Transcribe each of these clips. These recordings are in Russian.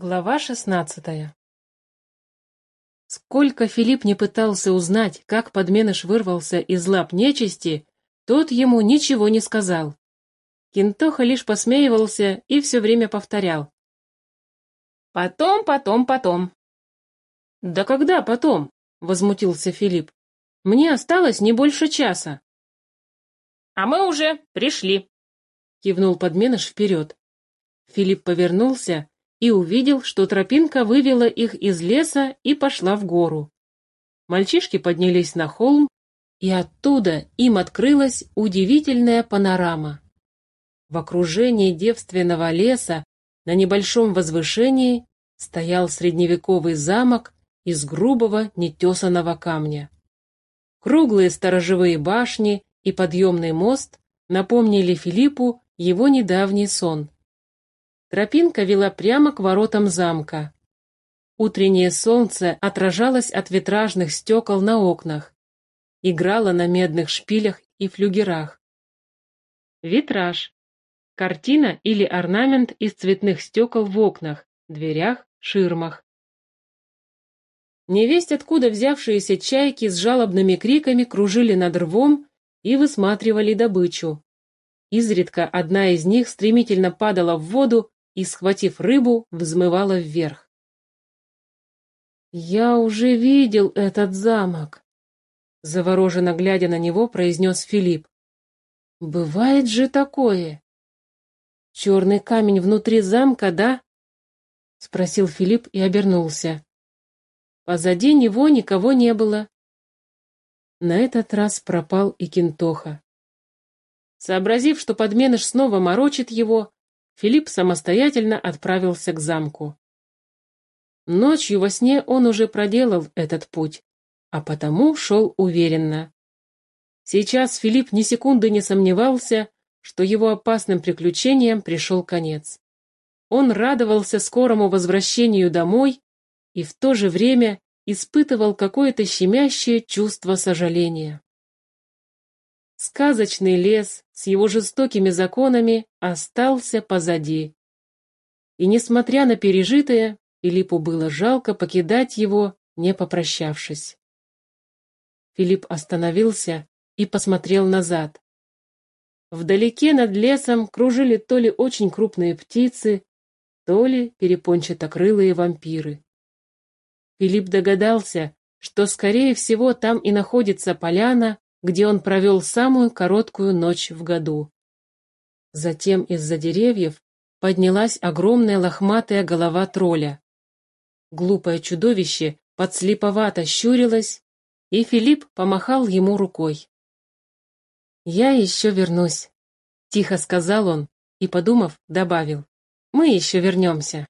Глава шестнадцатая Сколько Филипп не пытался узнать, как подменыш вырвался из лап нечисти, тот ему ничего не сказал. Кинтоха лишь посмеивался и все время повторял. «Потом, потом, потом». «Да когда потом?» — возмутился Филипп. «Мне осталось не больше часа». «А мы уже пришли», — кивнул подменыш вперед. Филипп повернулся и увидел, что тропинка вывела их из леса и пошла в гору. Мальчишки поднялись на холм, и оттуда им открылась удивительная панорама. В окружении девственного леса на небольшом возвышении стоял средневековый замок из грубого нетесанного камня. Круглые сторожевые башни и подъемный мост напомнили Филиппу его недавний сон. Тропинка вела прямо к воротам замка. Утреннее солнце отражалось от витражных стекол на окнах, играло на медных шпилях и флюгерах. Витраж. Картина или орнамент из цветных стекол в окнах, дверях, ширмах. Невесть, откуда взявшиеся чайки с жалобными криками кружили над рвом и высматривали добычу. Изредка одна из них стремительно падала в воду и, схватив рыбу, взмывала вверх. «Я уже видел этот замок», — завороженно глядя на него, произнес Филипп. «Бывает же такое!» «Черный камень внутри замка, да?» — спросил Филипп и обернулся. Позади него никого не было. На этот раз пропал и Кинтоха. Сообразив, что подменыш снова морочит его, Филипп самостоятельно отправился к замку. Ночью во сне он уже проделал этот путь, а потому шел уверенно. Сейчас Филипп ни секунды не сомневался, что его опасным приключениям пришел конец. Он радовался скорому возвращению домой и в то же время испытывал какое-то щемящее чувство сожаления. Сказочный лес с его жестокими законами остался позади. И несмотря на пережитое, Филиппу было жалко покидать его, не попрощавшись. Филипп остановился и посмотрел назад. Вдалеке над лесом кружили то ли очень крупные птицы, то ли перепончатокрылые вампиры. Филипп догадался, что, скорее всего, там и находится поляна, где он провел самую короткую ночь в году. Затем из-за деревьев поднялась огромная лохматая голова тролля. Глупое чудовище подслеповато щурилось, и Филипп помахал ему рукой. «Я еще вернусь», — тихо сказал он и, подумав, добавил. «Мы еще вернемся».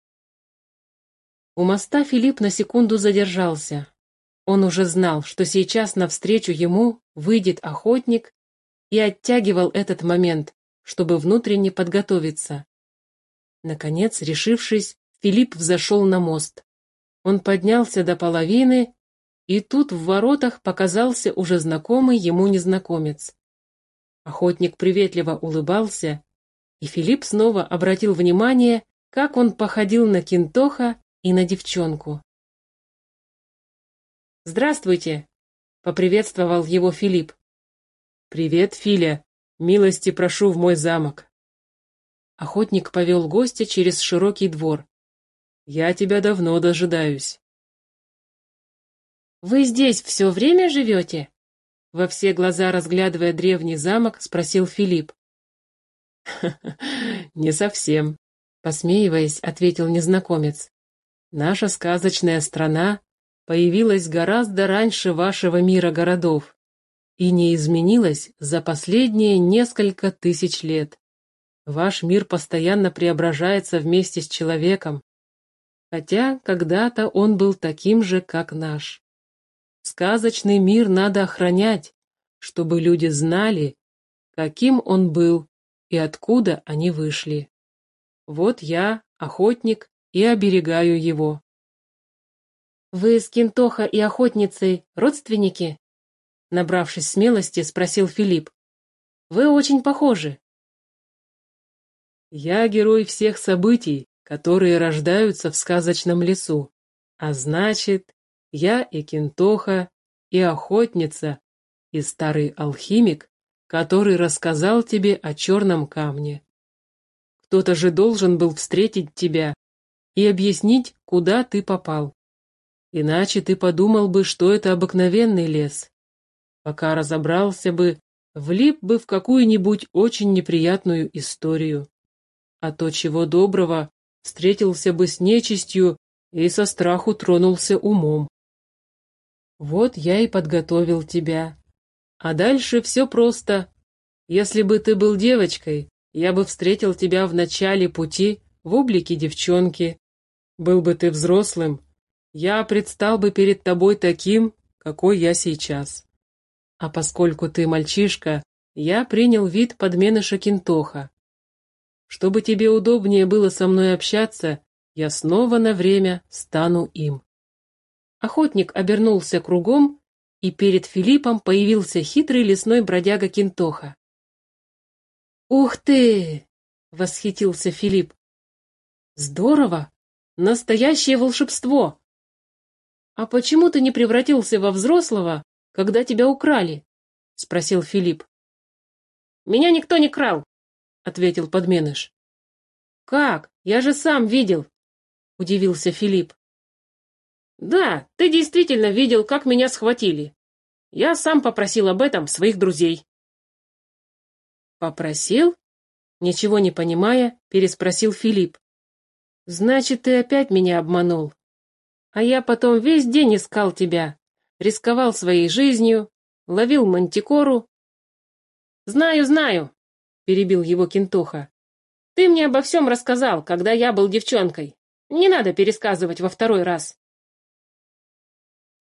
У моста Филипп на секунду задержался. Он уже знал, что сейчас навстречу ему выйдет охотник и оттягивал этот момент, чтобы внутренне подготовиться. Наконец, решившись, Филипп взошел на мост. Он поднялся до половины, и тут в воротах показался уже знакомый ему незнакомец. Охотник приветливо улыбался, и Филипп снова обратил внимание, как он походил на Кинтоха и на девчонку. «Здравствуйте!» — поприветствовал его Филипп. «Привет, Филя! Милости прошу в мой замок!» Охотник повел гостя через широкий двор. «Я тебя давно дожидаюсь». «Вы здесь все время живете?» Во все глаза разглядывая древний замок, спросил Филипп. «Не совсем», — посмеиваясь, ответил незнакомец. «Наша сказочная страна появилась гораздо раньше вашего мира городов и не изменилась за последние несколько тысяч лет. Ваш мир постоянно преображается вместе с человеком, хотя когда-то он был таким же, как наш. Сказочный мир надо охранять, чтобы люди знали, каким он был и откуда они вышли. Вот я, охотник, и оберегаю его. «Вы с Кинтоха и охотницей родственники?» Набравшись смелости, спросил Филипп. «Вы очень похожи». «Я герой всех событий, которые рождаются в сказочном лесу. А значит, я и Кентоха, и охотница, и старый алхимик, который рассказал тебе о черном камне. Кто-то же должен был встретить тебя и объяснить, куда ты попал. Иначе ты подумал бы, что это обыкновенный лес. Пока разобрался бы, влип бы в какую-нибудь очень неприятную историю. А то, чего доброго, встретился бы с нечистью и со страху тронулся умом. Вот я и подготовил тебя. А дальше все просто. Если бы ты был девочкой, я бы встретил тебя в начале пути в облике девчонки. Был бы ты взрослым, я предстал бы перед тобой таким, какой я сейчас. А поскольку ты мальчишка, я принял вид подмены Шакинтоха. Чтобы тебе удобнее было со мной общаться, я снова на время стану им. Охотник обернулся кругом, и перед Филиппом появился хитрый лесной бродяга Кинтоха. «Ух ты!» — восхитился Филипп. «Здорово! Настоящее волшебство!» «А почему ты не превратился во взрослого, когда тебя украли?» — спросил Филипп. «Меня никто не крал», — ответил подменыш. «Как? Я же сам видел», — удивился Филипп. «Да, ты действительно видел, как меня схватили. Я сам попросил об этом своих друзей». «Попросил?» Ничего не понимая, переспросил Филипп. «Значит, ты опять меня обманул. А я потом весь день искал тебя, рисковал своей жизнью, ловил мантикору». «Знаю, знаю», — перебил его Кентуха. «Ты мне обо всем рассказал, когда я был девчонкой. Не надо пересказывать во второй раз».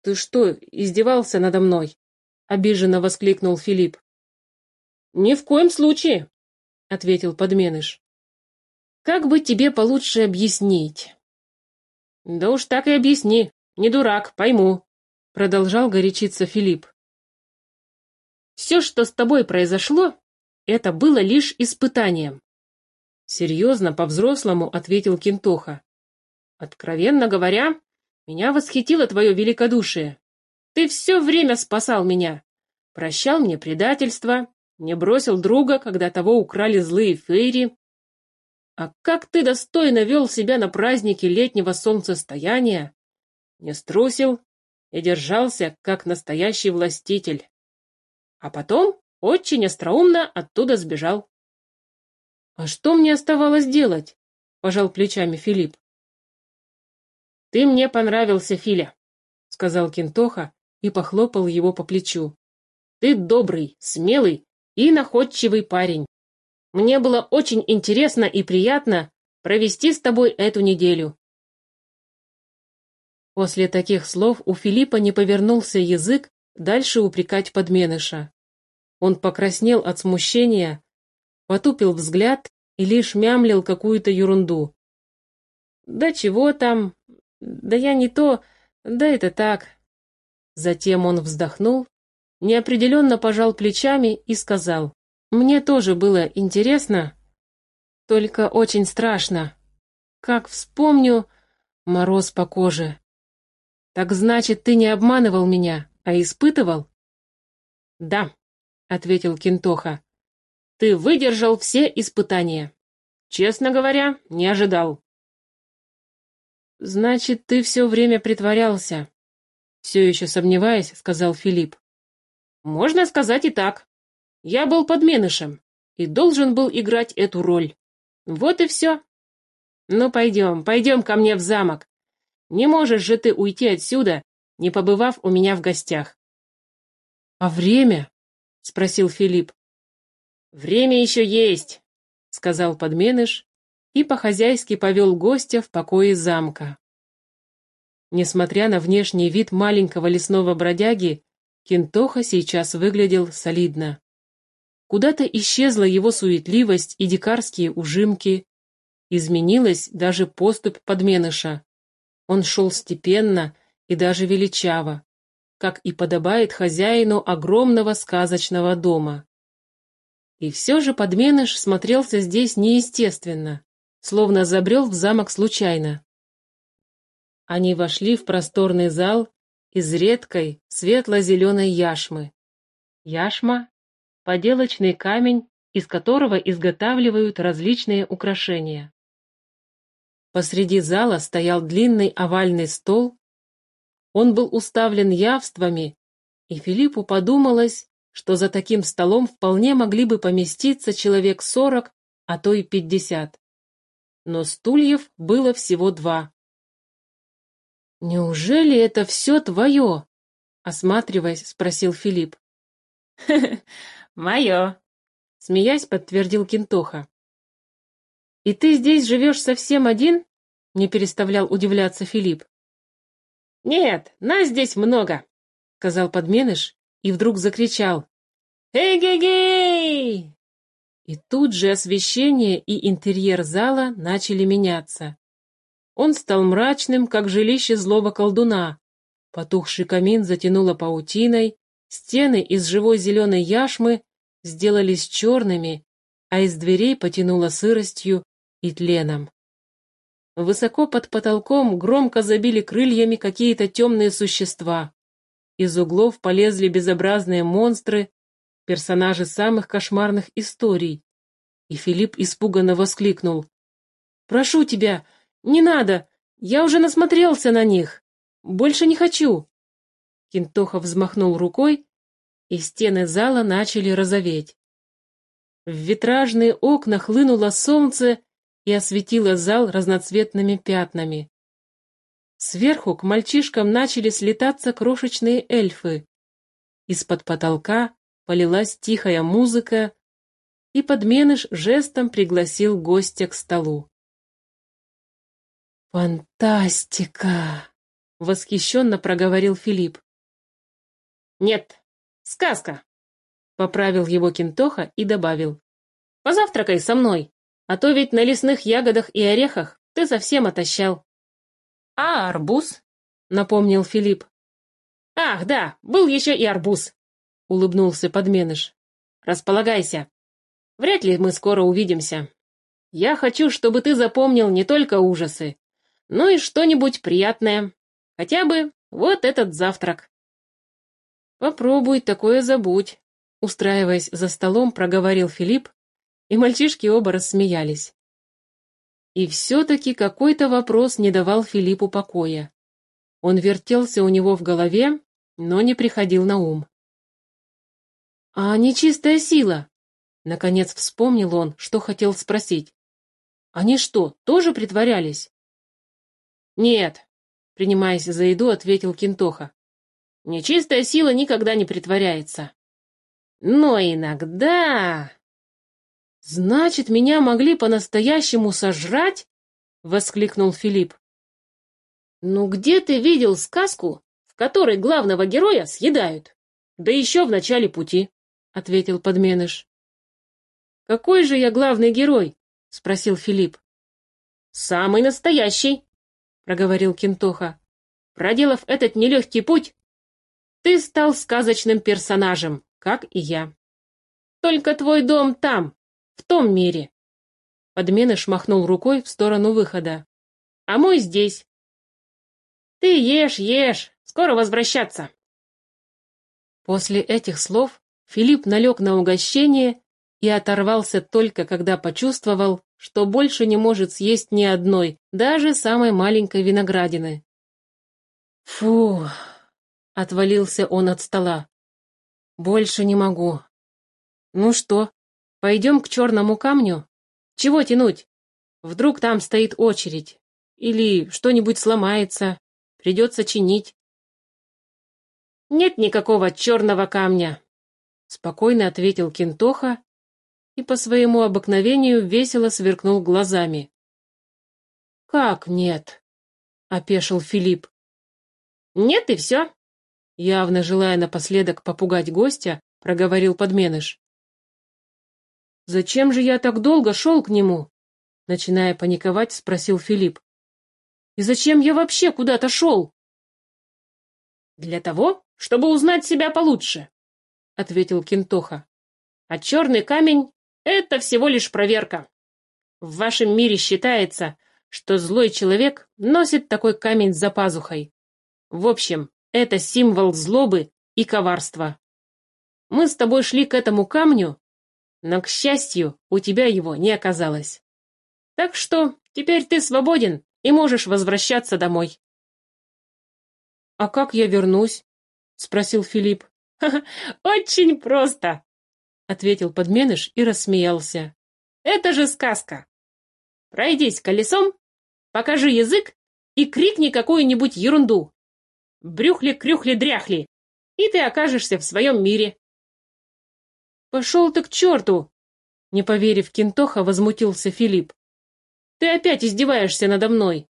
«Ты что, издевался надо мной?» — обиженно воскликнул Филипп. «Ни в коем случае», — ответил подменыш. «Как бы тебе получше объяснить?» «Да уж так и объясни. Не дурак, пойму», — продолжал горячиться Филипп. «Все, что с тобой произошло, это было лишь испытанием». Серьезно, по-взрослому ответил Кентоха. «Откровенно говоря, меня восхитило твое великодушие. Ты все время спасал меня, прощал мне предательство, не бросил друга, когда того украли злые фейри. А как ты достойно вел себя на празднике летнего солнцестояния, не струсил и держался, как настоящий властитель. А потом очень остроумно оттуда сбежал. — А что мне оставалось делать? — пожал плечами Филипп. — Ты мне понравился, Филя, — сказал Кентоха и похлопал его по плечу. — Ты добрый, смелый и находчивый парень. Мне было очень интересно и приятно провести с тобой эту неделю. После таких слов у Филиппа не повернулся язык дальше упрекать подменыша. Он покраснел от смущения, потупил взгляд и лишь мямлил какую-то ерунду. «Да чего там? Да я не то, да это так». Затем он вздохнул неопределенно пожал плечами и сказал, «Мне тоже было интересно, только очень страшно. Как вспомню, мороз по коже. Так значит, ты не обманывал меня, а испытывал?» «Да», — ответил Кентоха, — «ты выдержал все испытания. Честно говоря, не ожидал». «Значит, ты все время притворялся?» Все еще сомневаясь, сказал Филипп. Можно сказать и так. Я был подменышем и должен был играть эту роль. Вот и все. Ну, пойдем, пойдем ко мне в замок. Не можешь же ты уйти отсюда, не побывав у меня в гостях. — А время? — спросил Филипп. — Время еще есть, — сказал подменыш и по-хозяйски повел гостя в покое замка. Несмотря на внешний вид маленького лесного бродяги, Кентоха сейчас выглядел солидно. Куда-то исчезла его суетливость и дикарские ужимки. Изменилась даже поступь подменыша. Он шел степенно и даже величаво, как и подобает хозяину огромного сказочного дома. И все же подменыш смотрелся здесь неестественно, словно забрел в замок случайно. Они вошли в просторный зал из редкой светло-зеленой яшмы. Яшма — поделочный камень, из которого изготавливают различные украшения. Посреди зала стоял длинный овальный стол. Он был уставлен явствами, и Филиппу подумалось, что за таким столом вполне могли бы поместиться человек сорок, а то и пятьдесят. Но стульев было всего два. «Неужели это все твое?» — осматриваясь, спросил Филипп. «Хе-хе, мое», — смеясь, подтвердил Кентоха. «И ты здесь живешь совсем один?» — не переставлял удивляться Филипп. «Нет, нас здесь много», — сказал подменыш и вдруг закричал. «Эгегей!» И тут же освещение и интерьер зала начали меняться. Он стал мрачным, как жилище злого колдуна. Потухший камин затянуло паутиной, стены из живой зеленой яшмы сделались черными, а из дверей потянуло сыростью и тленом. Высоко под потолком громко забили крыльями какие-то темные существа. Из углов полезли безобразные монстры, персонажи самых кошмарных историй. И Филипп испуганно воскликнул. «Прошу тебя, не надо! Я уже насмотрелся на них! Больше не хочу!» Кентоха взмахнул рукой, и стены зала начали розоветь. В витражные окна хлынуло солнце и осветило зал разноцветными пятнами. Сверху к мальчишкам начали слетаться крошечные эльфы. Из-под потолка полилась тихая музыка, и подменыш жестом пригласил гостя к столу. «Фантастика!» — восхищенно проговорил Филипп. «Нет, сказка!» — поправил его Кентоха и добавил. «Позавтракай со мной, а то ведь на лесных ягодах и орехах ты совсем отощал». «А арбуз?» — напомнил Филипп. «Ах, да, был еще и арбуз!» — улыбнулся подменыш. «Располагайся. Вряд ли мы скоро увидимся. Я хочу, чтобы ты запомнил не только ужасы, но и что-нибудь приятное. Хотя бы вот этот завтрак». «Попробуй, такое забудь», — устраиваясь за столом, проговорил Филипп, и мальчишки оба рассмеялись. И все-таки какой-то вопрос не давал Филиппу покоя. Он вертелся у него в голове, но не приходил на ум. «А нечистая сила?» Наконец вспомнил он, что хотел спросить. «Они что, тоже притворялись?» «Нет», — принимаясь за еду, ответил Кинтоха. «Нечистая сила никогда не притворяется. Но иногда...» «Значит, меня могли по-настоящему сожрать?» — воскликнул Филипп. «Ну где ты видел сказку, в которой главного героя съедают? Да еще в начале пути», — ответил подменыш. «Какой же я главный герой?» — спросил Филипп. «Самый настоящий», — проговорил Кентоха. «Проделав этот нелегкий путь, ты стал сказочным персонажем, как и я. Только твой дом там, в том мире. Подменыш махнул рукой в сторону выхода. А мой здесь. Ты ешь, ешь, скоро возвращаться. После этих слов Филипп налег на угощение и оторвался только, когда почувствовал, что больше не может съесть ни одной, даже самой маленькой виноградины. «Фу!» — отвалился он от стола. «Больше не могу. Ну что, Пойдем к черному камню? Чего тянуть? Вдруг там стоит очередь. Или что-нибудь сломается. Придется чинить. Нет никакого черного камня, спокойно ответил Кентоха и по своему обыкновению весело сверкнул глазами. «Как нет?» — опешил Филипп. «Нет и все», — явно желая напоследок попугать гостя, проговорил подменыш. «Зачем же я так долго шел к нему?» Начиная паниковать, спросил Филипп. «И зачем я вообще куда-то шел?» «Для того, чтобы узнать себя получше», — ответил Кентоха. «А черный камень — это всего лишь проверка. В вашем мире считается, что злой человек носит такой камень за пазухой. В общем, это символ злобы и коварства. Мы с тобой шли к этому камню, но, к счастью, у тебя его не оказалось. Так что теперь ты свободен и можешь возвращаться домой. — А как я вернусь? — спросил Филипп. — Очень просто, — ответил подменыш и рассмеялся. — Это же сказка. Пройдись колесом, покажи язык и крикни какую-нибудь ерунду. Брюхли-крюхли-дряхли, и ты окажешься в своем мире. «Пошел ты к черту!» Не поверив Кинтоха, возмутился Филипп. «Ты опять издеваешься надо мной!»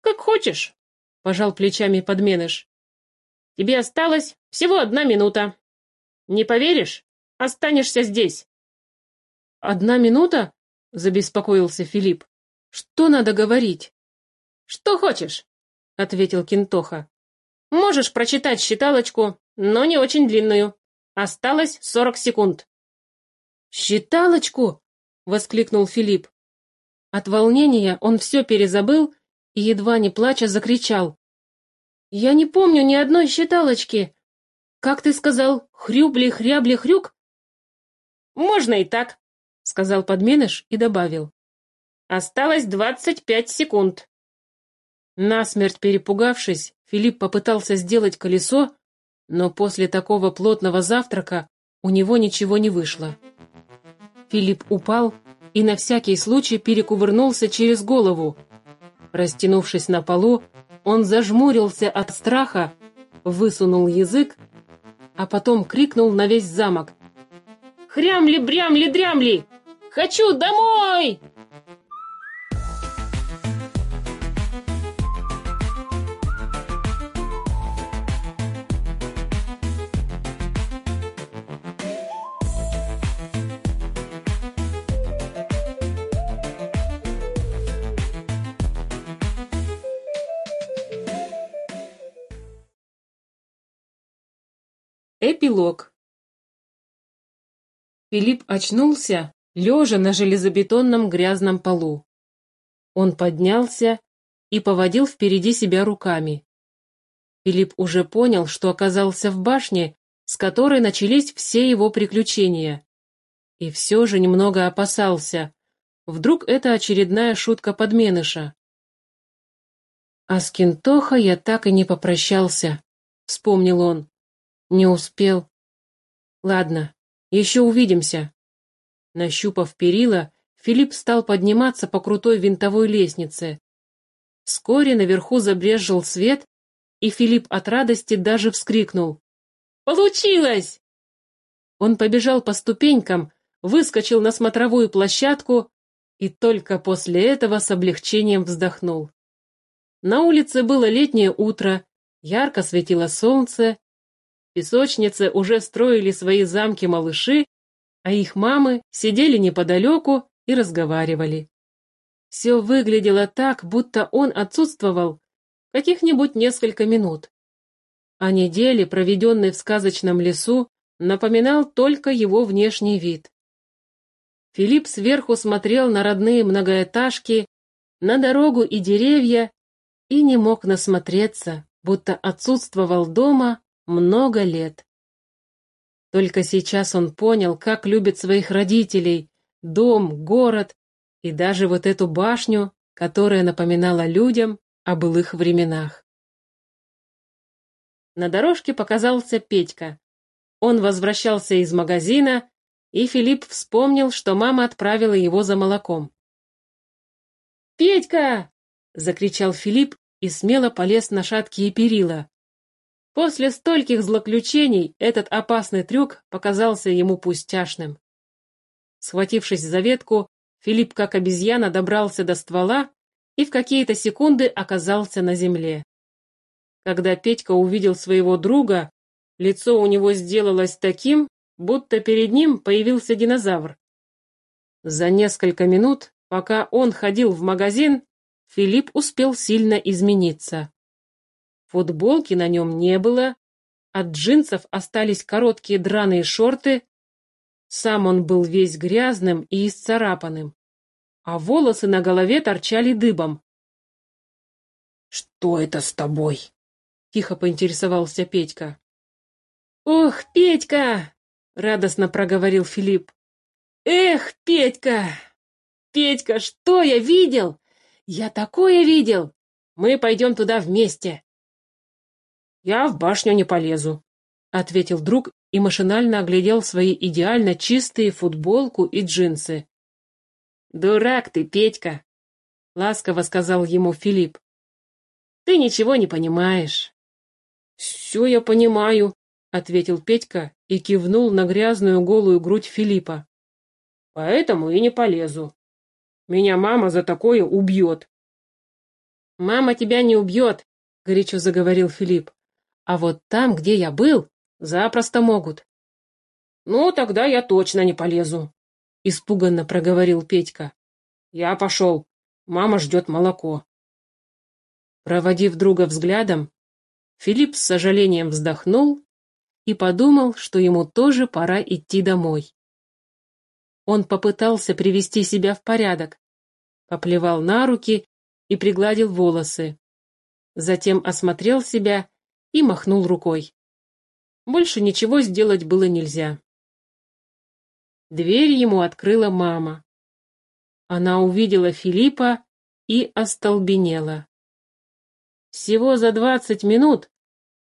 «Как хочешь!» — пожал плечами подменыш. «Тебе осталось всего одна минута. Не поверишь? Останешься здесь». «Одна минута?» — забеспокоился Филипп. «Что надо говорить?» «Что хочешь», — ответил Кинтоха. «Можешь прочитать считалочку, но не очень длинную. Осталось сорок секунд». «Считалочку?» — воскликнул Филипп. От волнения он все перезабыл и, едва не плача, закричал. «Я не помню ни одной считалочки. Как ты сказал, хрюбли-хрябли-хрюк?» «Можно и так», — сказал подменыш и добавил. «Осталось двадцать пять секунд». Насмерть перепугавшись, Филипп попытался сделать колесо, но после такого плотного завтрака у него ничего не вышло. Филипп упал и на всякий случай перекувырнулся через голову. Растянувшись на полу, он зажмурился от страха, высунул язык, а потом крикнул на весь замок. «Хрямли-брямли-дрямли! Хочу домой!» Эпилог Филипп очнулся, лежа на железобетонном грязном полу. Он поднялся и поводил впереди себя руками. Филипп уже понял, что оказался в башне, с которой начались все его приключения. И все же немного опасался. Вдруг это очередная шутка подменыша. «А с Кентоха я так и не попрощался», — вспомнил он. Не успел. Ладно, еще увидимся. Нащупав перила, Филипп стал подниматься по крутой винтовой лестнице. Вскоре наверху забрезжил свет, и Филипп от радости даже вскрикнул. «Получилось!» Он побежал по ступенькам, выскочил на смотровую площадку и только после этого с облегчением вздохнул. На улице было летнее утро, ярко светило солнце, песочнице уже строили свои замки малыши, а их мамы сидели неподалеку и разговаривали. Все выглядело так, будто он отсутствовал каких-нибудь несколько минут. А недели, проведенной в сказочном лесу, напоминал только его внешний вид. Филипп сверху смотрел на родные многоэтажки, на дорогу и деревья и не мог насмотреться, будто отсутствовал дома много лет. Только сейчас он понял, как любит своих родителей, дом, город и даже вот эту башню, которая напоминала людям о былых временах. На дорожке показался Петька. Он возвращался из магазина, и Филипп вспомнил, что мама отправила его за молоком. «Петька!» — закричал Филипп и смело полез на шаткие перила. После стольких злоключений этот опасный трюк показался ему пустяшным. Схватившись за ветку, Филипп как обезьяна добрался до ствола и в какие-то секунды оказался на земле. Когда Петька увидел своего друга, лицо у него сделалось таким, будто перед ним появился динозавр. За несколько минут, пока он ходил в магазин, Филипп успел сильно измениться. Футболки на нем не было, от джинсов остались короткие драные шорты, сам он был весь грязным и исцарапанным. а волосы на голове торчали дыбом. «Что это с тобой?» — тихо поинтересовался Петька. «Ох, Петька!» — радостно проговорил Филипп. «Эх, Петька! Петька, что я видел? Я такое видел! Мы пойдем туда вместе!» «Я в башню не полезу», — ответил друг и машинально оглядел свои идеально чистые футболку и джинсы. «Дурак ты, Петька!» — ласково сказал ему Филипп. Ты ничего не понимаешь. Все я понимаю, ответил Петька и кивнул на грязную голую грудь Филиппа. Поэтому и не полезу. Меня мама за такое убьет. Мама тебя не убьет, горячо заговорил Филипп. А вот там, где я был, запросто могут. Ну, тогда я точно не полезу, испуганно проговорил Петька. Я пошел. Мама ждет молоко. Проводив друга взглядом, Филипп с сожалением вздохнул и подумал, что ему тоже пора идти домой. Он попытался привести себя в порядок, поплевал на руки и пригладил волосы. Затем осмотрел себя и махнул рукой. Больше ничего сделать было нельзя. Дверь ему открыла мама. Она увидела Филиппа и остолбенела. Всего за двадцать минут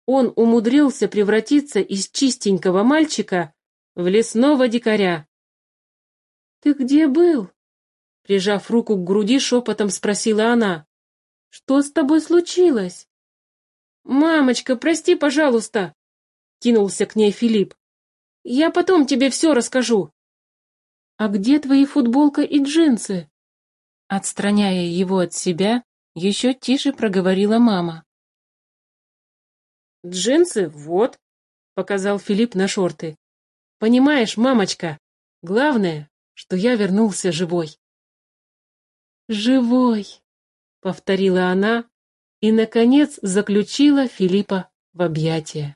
он умудрился превратиться из чистенького мальчика в лесного дикаря. «Ты где был?» Прижав руку к груди, шепотом спросила она. «Что с тобой случилось?» «Мамочка, прости, пожалуйста!» Кинулся к ней Филипп. «Я потом тебе все расскажу». «А где твои футболка и джинсы?» Отстраняя его от себя, еще тише проговорила мама. «Джинсы, вот», — показал Филипп на шорты. «Понимаешь, мамочка, главное, что я вернулся живой». «Живой», — повторила она и, наконец, заключила Филиппа в объятия.